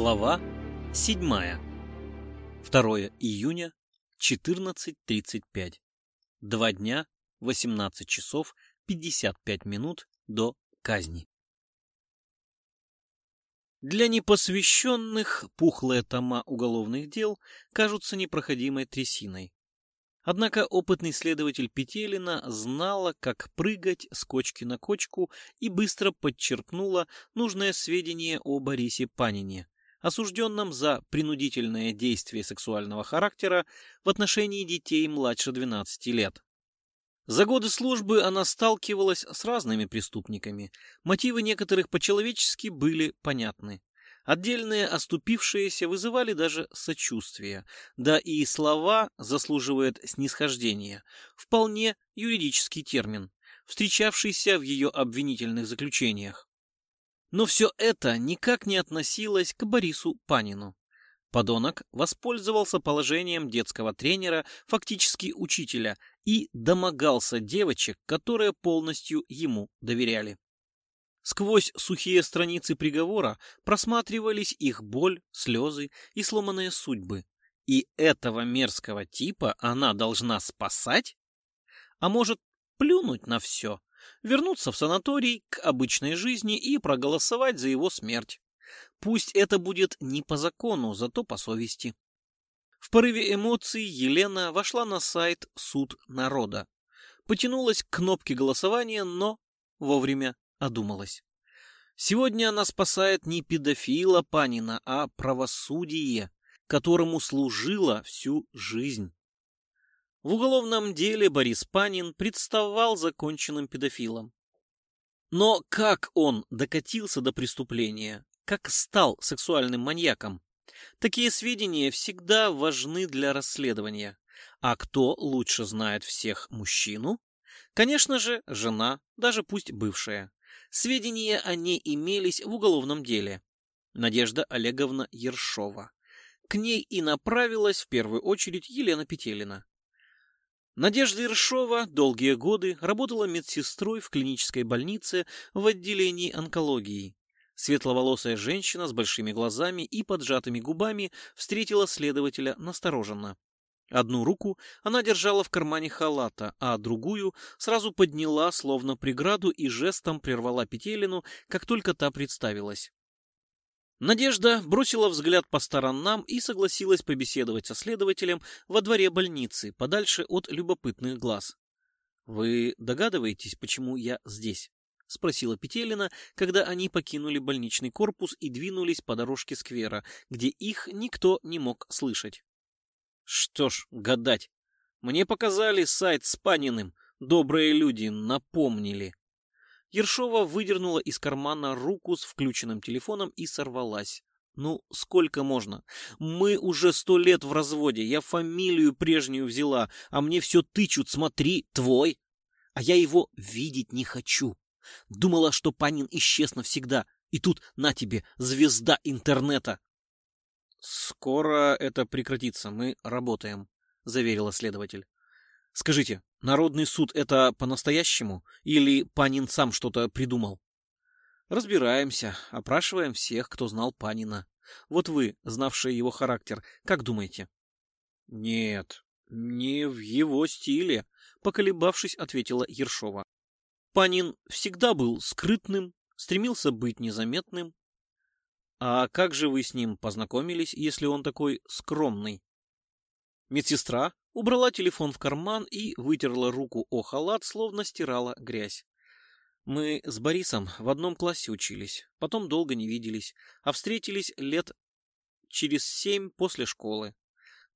Глава 7. 2 июня, 14.35. Два дня, 18 часов 55 минут до казни. Для непосвященных пухлые тома уголовных дел кажутся непроходимой трясиной. Однако опытный следователь Петелина знала, как прыгать с кочки на кочку и быстро подчеркнула нужное сведение о Борисе Панине, осужденном за принудительное действие сексуального характера в отношении детей младше 12 лет. За годы службы она сталкивалась с разными преступниками. Мотивы некоторых по-человечески были понятны. Отдельные оступившиеся вызывали даже сочувствие, да и слова заслуживают снисхождения, вполне юридический термин, встречавшийся в ее обвинительных заключениях. Но все это никак не относилось к Борису Панину. Подонок воспользовался положением детского тренера, фактически учителя, и домогался девочек, которые полностью ему доверяли. Сквозь сухие страницы приговора просматривались их боль, слезы и сломанные судьбы. И этого мерзкого типа она должна спасать? А может, плюнуть на все вернуться в санаторий к обычной жизни и проголосовать за его смерть. Пусть это будет не по закону, зато по совести. В порыве эмоций Елена вошла на сайт «Суд народа». Потянулась к кнопке голосования, но вовремя одумалась. Сегодня она спасает не педофила Панина, а правосудие, которому служила всю жизнь. В уголовном деле Борис Панин представал законченным педофилом. Но как он докатился до преступления, как стал сексуальным маньяком, такие сведения всегда важны для расследования. А кто лучше знает всех мужчину? Конечно же, жена, даже пусть бывшая. Сведения о ней имелись в уголовном деле. Надежда Олеговна Ершова. К ней и направилась в первую очередь Елена Петелина. Надежда Иршова долгие годы работала медсестрой в клинической больнице в отделении онкологии. Светловолосая женщина с большими глазами и поджатыми губами встретила следователя настороженно. Одну руку она держала в кармане халата, а другую сразу подняла, словно преграду, и жестом прервала Петелину, как только та представилась. Надежда бросила взгляд по сторонам и согласилась побеседовать со следователем во дворе больницы, подальше от любопытных глаз. «Вы догадываетесь, почему я здесь?» — спросила Петелина, когда они покинули больничный корпус и двинулись по дорожке сквера, где их никто не мог слышать. «Что ж, гадать. Мне показали сайт с Паниным. Добрые люди напомнили». Ершова выдернула из кармана руку с включенным телефоном и сорвалась. «Ну, сколько можно? Мы уже сто лет в разводе. Я фамилию прежнюю взяла, а мне все тычут. Смотри, твой. А я его видеть не хочу. Думала, что Панин исчез навсегда. И тут на тебе, звезда интернета. Скоро это прекратится. Мы работаем, заверила следователь. Скажите, народный суд это по-настоящему? Или Панин сам что-то придумал? Разбираемся, опрашиваем всех, кто знал Панина. Вот вы, знавшие его характер, как думаете? Нет, не в его стиле, поколебавшись, ответила Ершова. Панин всегда был скрытным, стремился быть незаметным. А как же вы с ним познакомились, если он такой скромный? Медсестра убрала телефон в карман и вытерла руку о халат, словно стирала грязь. Мы с Борисом в одном классе учились, потом долго не виделись, а встретились лет через семь после школы.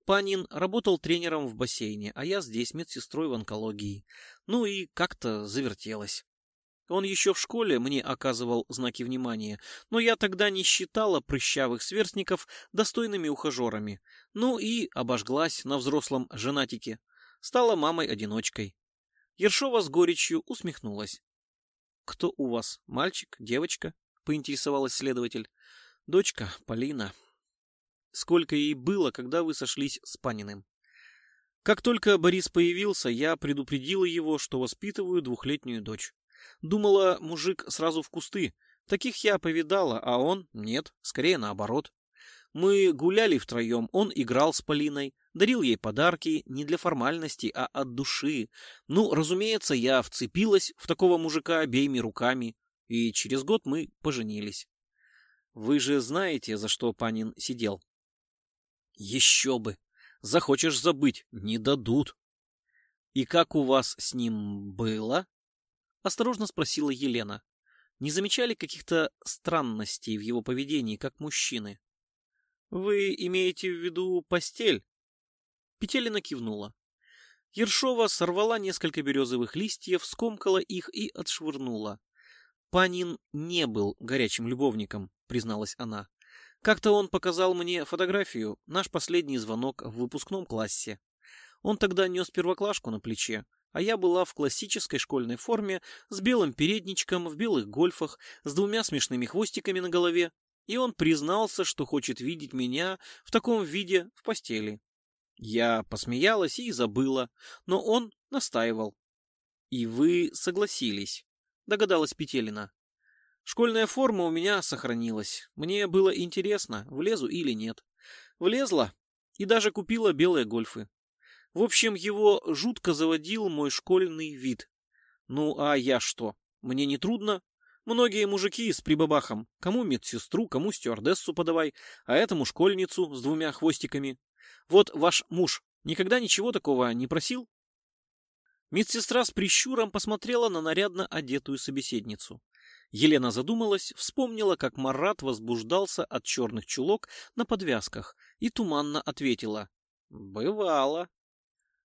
Панин работал тренером в бассейне, а я здесь медсестрой в онкологии. Ну и как-то завертелось. Он еще в школе мне оказывал знаки внимания, но я тогда не считала прыщавых сверстников достойными ухажерами. Ну и обожглась на взрослом женатике. Стала мамой-одиночкой. Ершова с горечью усмехнулась. «Кто у вас? Мальчик? Девочка?» — поинтересовалась следователь. «Дочка Полина». «Сколько ей было, когда вы сошлись с Паниным?» Как только Борис появился, я предупредила его, что воспитываю двухлетнюю дочь. Думала, мужик сразу в кусты. Таких я повидала, а он нет, скорее наоборот. Мы гуляли втроем, он играл с Полиной, дарил ей подарки не для формальности, а от души. Ну, разумеется, я вцепилась в такого мужика обеими руками, и через год мы поженились. Вы же знаете, за что Панин сидел? Еще бы! Захочешь забыть, не дадут. И как у вас с ним было? Осторожно спросила Елена. Не замечали каких-то странностей в его поведении, как мужчины? Вы имеете в виду постель? Петелина кивнула. Ершова сорвала несколько березовых листьев, скомкала их и отшвырнула. Панин не был горячим любовником, призналась она. Как-то он показал мне фотографию, наш последний звонок в выпускном классе. Он тогда нес первоклашку на плече, а я была в классической школьной форме, с белым передничком, в белых гольфах, с двумя смешными хвостиками на голове, и он признался, что хочет видеть меня в таком виде в постели. Я посмеялась и забыла, но он настаивал. «И вы согласились», — догадалась Петелина. Школьная форма у меня сохранилась. Мне было интересно, влезу или нет. Влезла и даже купила белые гольфы. В общем, его жутко заводил мой школьный вид. Ну, а я что? Мне не трудно? Многие мужики с прибабахом. Кому медсестру, кому стюардессу подавай, а этому школьницу с двумя хвостиками. Вот ваш муж никогда ничего такого не просил? Медсестра с прищуром посмотрела на нарядно одетую собеседницу. Елена задумалась, вспомнила, как Марат возбуждался от черных чулок на подвязках и туманно ответила. «Бывало».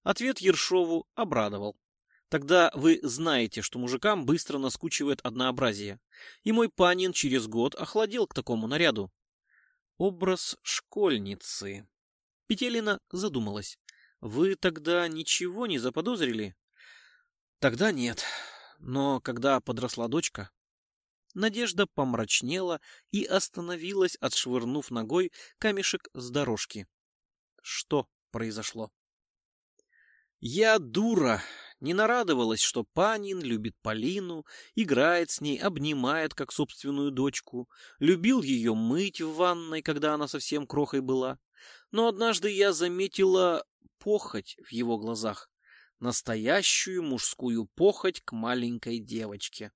Ответ Ершову обрадовал. Тогда вы знаете, что мужикам быстро наскучивает однообразие. И мой панин через год охладел к такому наряду. Образ школьницы. Петелина задумалась. Вы тогда ничего не заподозрили? Тогда нет. Но когда подросла дочка, Надежда помрачнела и остановилась, отшвырнув ногой камешек с дорожки. Что произошло? Я дура, не нарадовалась, что Панин любит Полину, играет с ней, обнимает как собственную дочку, любил ее мыть в ванной, когда она совсем крохой была. Но однажды я заметила похоть в его глазах, настоящую мужскую похоть к маленькой девочке.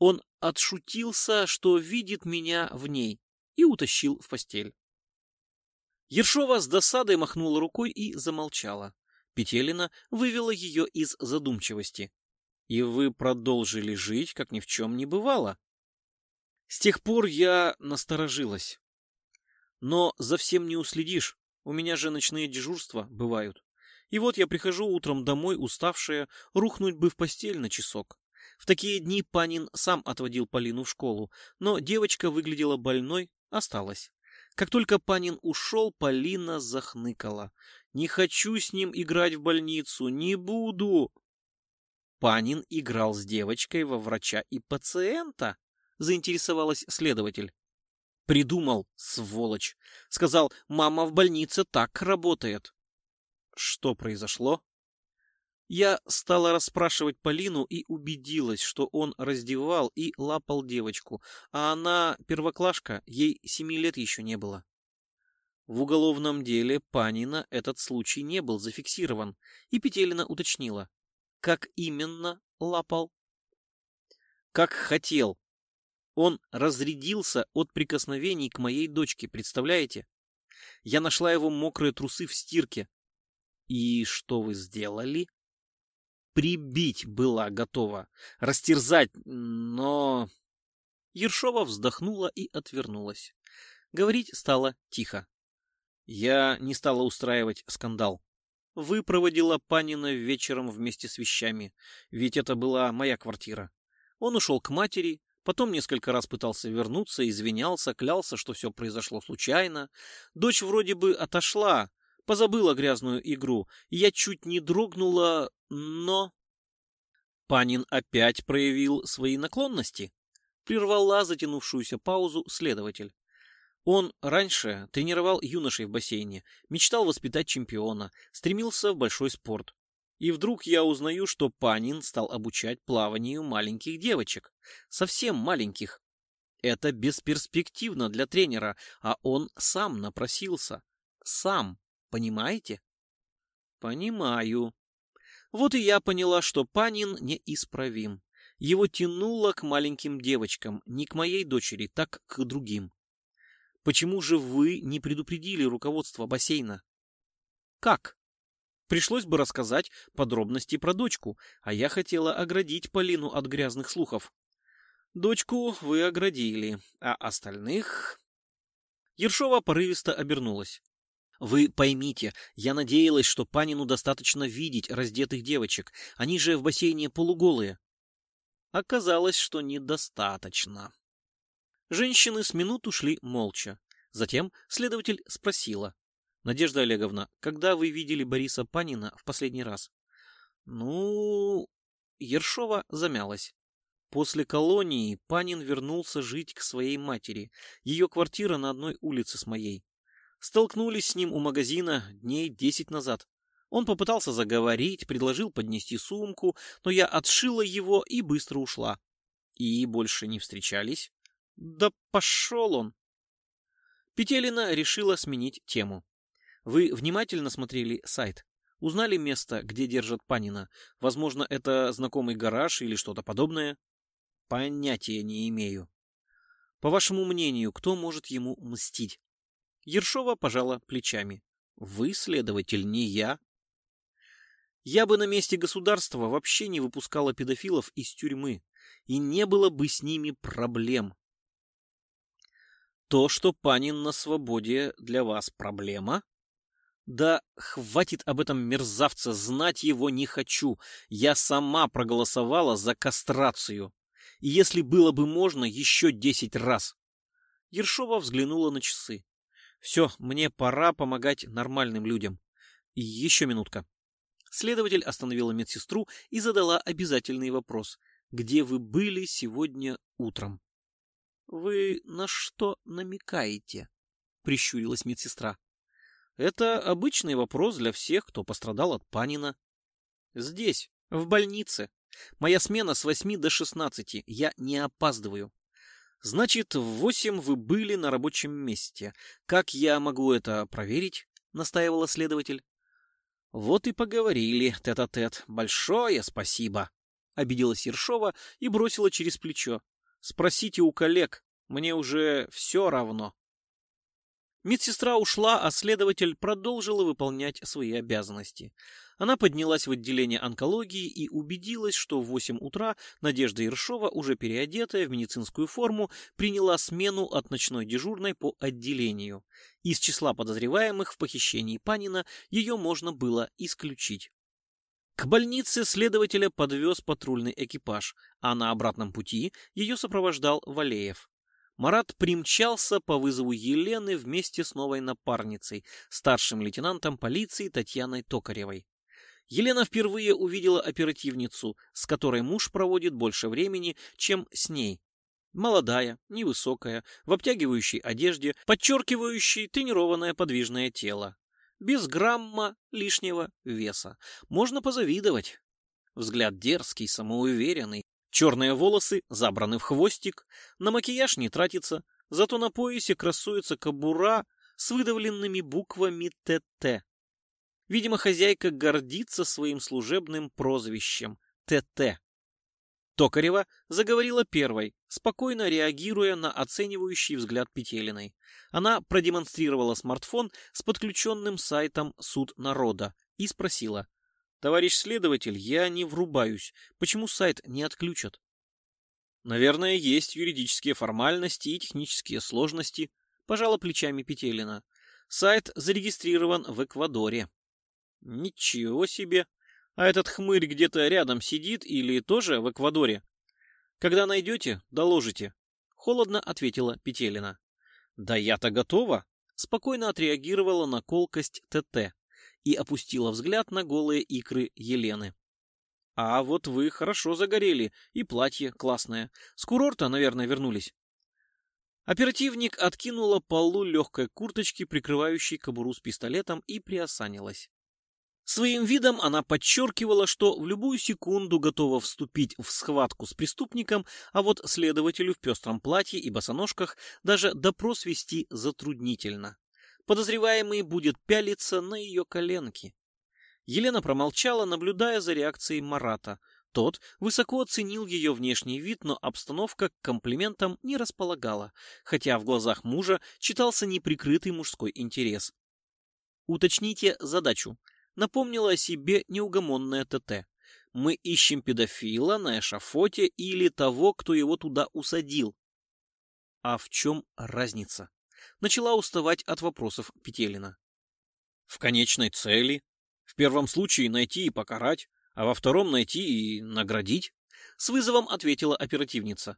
Он отшутился, что видит меня в ней, и утащил в постель. Ершова с досадой махнула рукой и замолчала. Петелина вывела ее из задумчивости. «И вы продолжили жить, как ни в чем не бывало?» С тех пор я насторожилась. Но за всем не уследишь. У меня же ночные дежурства бывают. И вот я прихожу утром домой, уставшая, рухнуть бы в постель на часок. В такие дни Панин сам отводил Полину в школу, но девочка выглядела больной, осталась. Как только Панин ушел, Полина захныкала. «Не хочу с ним играть в больницу, не буду!» Панин играл с девочкой во врача и пациента, заинтересовалась следователь. Придумал, сволочь. Сказал, мама в больнице так работает. Что произошло? Я стала расспрашивать Полину и убедилась, что он раздевал и лапал девочку, а она первоклашка, ей семи лет еще не было. В уголовном деле Панина этот случай не был зафиксирован, и Петелина уточнила, как именно лапал. Как хотел. Он разрядился от прикосновений к моей дочке, представляете? Я нашла его мокрые трусы в стирке. И что вы сделали? прибить была готова, растерзать, но... Ершова вздохнула и отвернулась. Говорить стало тихо. Я не стала устраивать скандал. Выпроводила Панина вечером вместе с вещами, ведь это была моя квартира. Он ушел к матери, потом несколько раз пытался вернуться, извинялся, клялся, что все произошло случайно. Дочь вроде бы отошла, позабыла грязную игру, я чуть не дрогнула, но... Панин опять проявил свои наклонности. Прервала затянувшуюся паузу следователь. Он раньше тренировал юношей в бассейне, мечтал воспитать чемпиона, стремился в большой спорт. И вдруг я узнаю, что Панин стал обучать плаванию маленьких девочек. Совсем маленьких. Это бесперспективно для тренера, а он сам напросился. Сам, понимаете? Понимаю. Вот и я поняла, что Панин неисправим. Его тянуло к маленьким девочкам, не к моей дочери, так к другим. Почему же вы не предупредили руководство бассейна? Как? Пришлось бы рассказать подробности про дочку, а я хотела оградить Полину от грязных слухов. Дочку вы оградили, а остальных... Ершова порывисто обернулась. Вы поймите, я надеялась, что Панину достаточно видеть раздетых девочек. Они же в бассейне полуголые. Оказалось, что недостаточно. Женщины с минуту шли молча. Затем следователь спросила. «Надежда Олеговна, когда вы видели Бориса Панина в последний раз?» «Ну...» Ершова замялась. После колонии Панин вернулся жить к своей матери. Ее квартира на одной улице с моей. Столкнулись с ним у магазина дней десять назад. Он попытался заговорить, предложил поднести сумку, но я отшила его и быстро ушла. И больше не встречались. Да пошел он. Петелина решила сменить тему. Вы внимательно смотрели сайт? Узнали место, где держат Панина? Возможно, это знакомый гараж или что-то подобное? Понятия не имею. По вашему мнению, кто может ему мстить? Ершова пожала плечами. Вы, следователь, не я. Я бы на месте государства вообще не выпускала педофилов из тюрьмы, и не было бы с ними проблем. То, что Панин на свободе, для вас проблема? Да хватит об этом мерзавце, знать его не хочу. Я сама проголосовала за кастрацию. И если было бы можно, еще десять раз. Ершова взглянула на часы. Все, мне пора помогать нормальным людям. Еще минутка. Следователь остановила медсестру и задала обязательный вопрос. Где вы были сегодня утром? Вы на что намекаете? Прищурилась медсестра. Это обычный вопрос для всех, кто пострадал от Панина. Здесь, в больнице, Моя смена с 8 до 16. Я не опаздываю. Значит, в 8 вы были на рабочем месте. Как я могу это проверить? Настаивала следователь. Вот и поговорили тет-а-тет. -тет. Большое спасибо. Обиделась Ершова и бросила через плечо. Спросите у коллег. Мне уже все равно. Медсестра ушла, а следователь продолжила выполнять свои обязанности. Она поднялась в отделение онкологии и убедилась, что в 8 утра Надежда Ершова, уже переодетая в медицинскую форму, приняла смену от ночной дежурной по отделению. Из числа подозреваемых в похищении Панина ее можно было исключить. К больнице следователя подвез патрульный экипаж, а на обратном пути ее сопровождал Валеев. Марат примчался по вызову Елены вместе с новой напарницей, старшим лейтенантом полиции Татьяной Токаревой. Елена впервые увидела оперативницу, с которой муж проводит больше времени, чем с ней. Молодая, невысокая, в обтягивающей одежде, подчеркивающей тренированное подвижное тело. Без грамма лишнего веса. Можно позавидовать. Взгляд дерзкий, самоуверенный, Черные волосы забраны в хвостик, на макияж не тратится, зато на поясе красуется кобура с выдавленными буквами ТТ. Видимо, хозяйка гордится своим служебным прозвищем ТТ. Токарева заговорила первой, спокойно реагируя на оценивающий взгляд Петелиной. Она продемонстрировала смартфон с подключенным сайтом «Суд народа» и спросила, Товарищ следователь, я не врубаюсь. Почему сайт не отключат? Наверное, есть юридические формальности и технические сложности, пожала плечами Петелина. Сайт зарегистрирован в Эквадоре. Ничего себе. А этот хмырь где-то рядом сидит или тоже в Эквадоре? Когда найдете, доложите. Холодно ответила Петелина. Да я-то готова. Спокойно отреагировала на колкость ТТ и опустила взгляд на голые икры Елены. «А вот вы хорошо загорели, и платье классное. С курорта, наверное, вернулись». Оперативник откинула полу легкой курточки, прикрывающей кобуру с пистолетом, и приосанилась. Своим видом она подчеркивала, что в любую секунду готова вступить в схватку с преступником, а вот следователю в пестром платье и босоножках даже допрос вести затруднительно. Подозреваемый будет пялиться на ее коленки. Елена промолчала, наблюдая за реакцией Марата. Тот высоко оценил ее внешний вид, но обстановка к комплиментам не располагала, хотя в глазах мужа читался неприкрытый мужской интерес. «Уточните задачу», — напомнила о себе неугомонная ТТ. «Мы ищем педофила на эшафоте или того, кто его туда усадил». «А в чем разница?» Начала уставать от вопросов Петелина. «В конечной цели», в первом случае найти и покарать, а во втором найти и наградить, с вызовом ответила оперативница.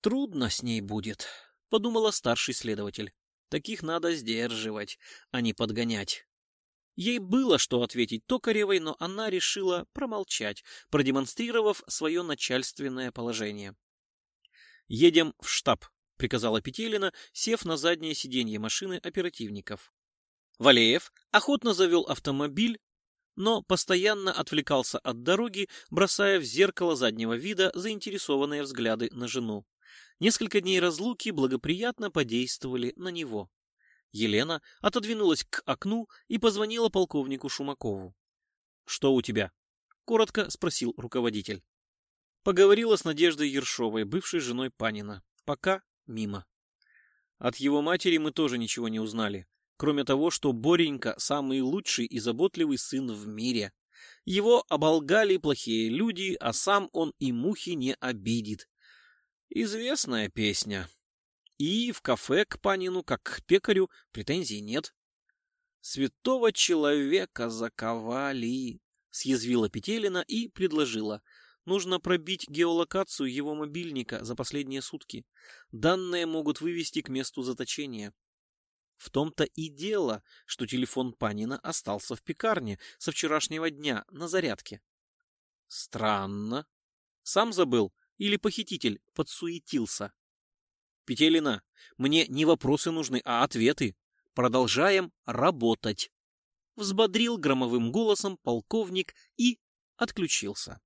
Трудно с ней будет, подумала старший следователь. Таких надо сдерживать, а не подгонять. Ей было что ответить Токаревой, но она решила промолчать, продемонстрировав свое начальственное положение. «Едем в штаб», — приказала Петелина, сев на заднее сиденье машины оперативников. Валеев охотно завел автомобиль, но постоянно отвлекался от дороги, бросая в зеркало заднего вида заинтересованные взгляды на жену. Несколько дней разлуки благоприятно подействовали на него. Елена отодвинулась к окну и позвонила полковнику Шумакову. «Что у тебя?» — коротко спросил руководитель. Поговорила с Надеждой Ершовой, бывшей женой Панина. Пока мимо. От его матери мы тоже ничего не узнали кроме того, что Боренька самый лучший и заботливый сын в мире. Его оболгали плохие люди, а сам он и мухи не обидит. Известная песня. И в кафе к Панину, как к пекарю, претензий нет. Святого человека заковали, съязвила Петелина и предложила. Нужно пробить геолокацию его мобильника за последние сутки. Данные могут вывести к месту заточения. В том-то и дело, что телефон Панина остался в пекарне со вчерашнего дня на зарядке. Странно. Сам забыл или похититель подсуетился? Петелина, мне не вопросы нужны, а ответы. Продолжаем работать. Взбодрил громовым голосом полковник и отключился.